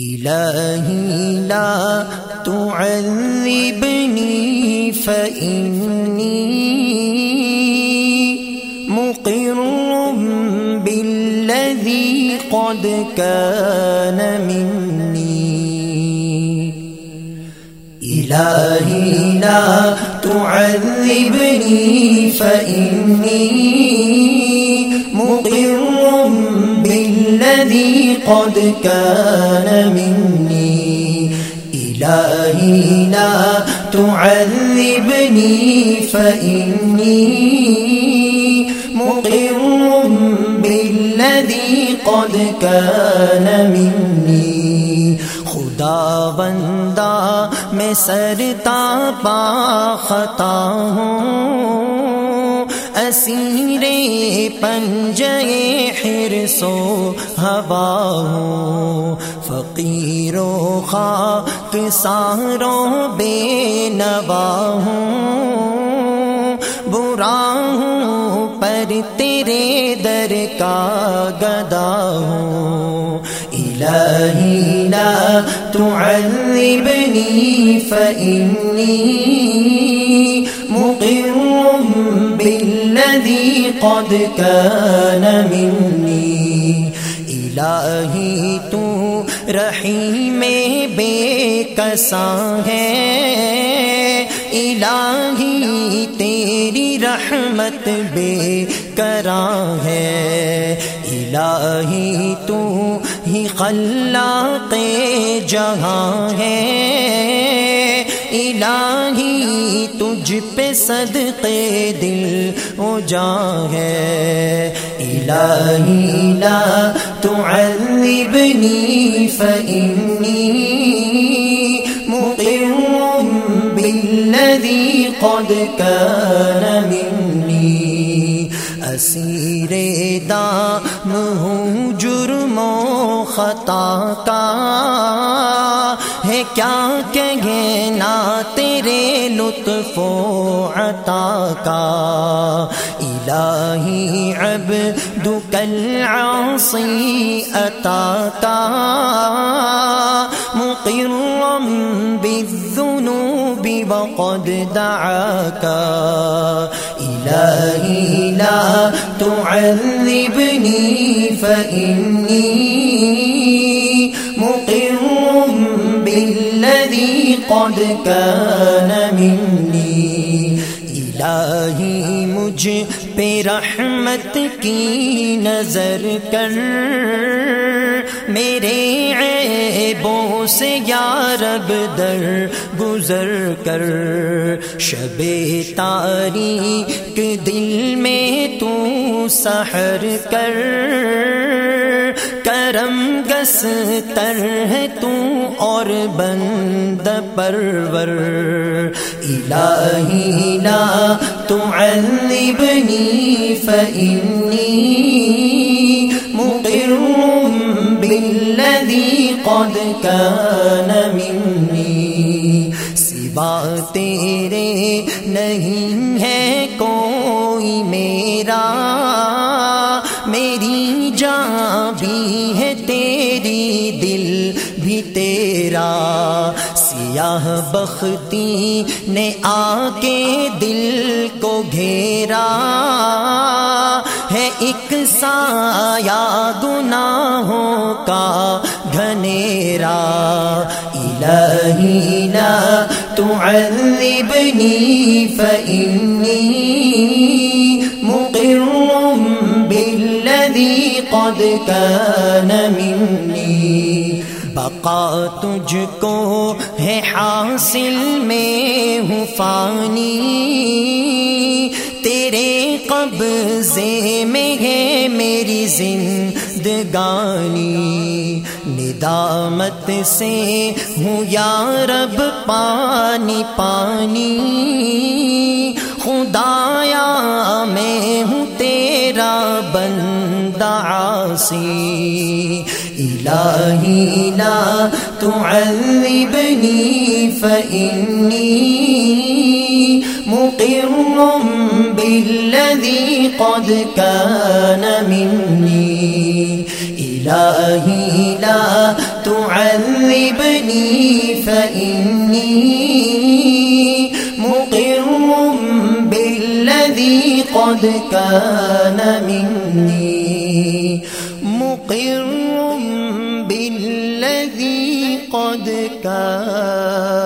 إلهي لا تعذبني فإني مقر بالذي قد كان مني. إلهي لا تعذبني فإني مقر بالذي قد كان مني. إلهي لا تعذبني فإني مقر بالذي قد كان مني. خدا بندہ میں سرتا پا خطا ہوں اسیر پنجے حر ہوں فقیر و خاک ساروں بے نوا ہوں برا ہوں پر تیرے در کا گدا ہوں إلهي لا تعذبني فإني مقر بالذي قد كان مني الہی تو رحیم بے کساں ہے۔ الہی تیری رحمت بے کراں ہے۔ الہی تو ہی خلاق جہاں ہے۔ الہی تجھ پہ صدقے دل ہو جا ہے۔ الہی لا تعذبنی فإنی مقر بالذی قد كان منی اسیر دام ہوں جرم و خطا کا ہے کیا کہنا تیرے لطف و عطا کا الہی عبدک العاصی عطا کا مقرا بالذنوب وقد دعاك. إلهي لا تعذبني فإني مقر بالذي قد كان مني. الہی مجھ پہ رحمت کی نظر کر میرے عیبوں سے یا رب در گزر کر شب تاریک دل میں تو سحر کر کرم گستر ہے تو اور بندہ پرور إلهي لا تعذبني فإني مقر بالذی قد كان منی سوا تیرے نہیں ہے کوئی میرا بھی تیرا سیاہ بختی نے آ کے دل کو گھیرا ہے ایک سایہ گناہوں کا گھنیرا الہی لا تعذبنی فإنی مقر بالذی قد كان منی بقا تجھ کو ہے حاصل، میں ہوں فانی۔ تیرے قبضے میں ہے میری زندگانی۔ ندامت سے ہوں یا رب، پانی پانی۔ خدایا، میں ہوں تیرا بندہ عاصی۔ الہی لا تعذبنی فإنی مقر بالذی قد كان منی إلهي لا تعذبني فإني مقر بالذي قد كان مني. مقر بالذي قد كان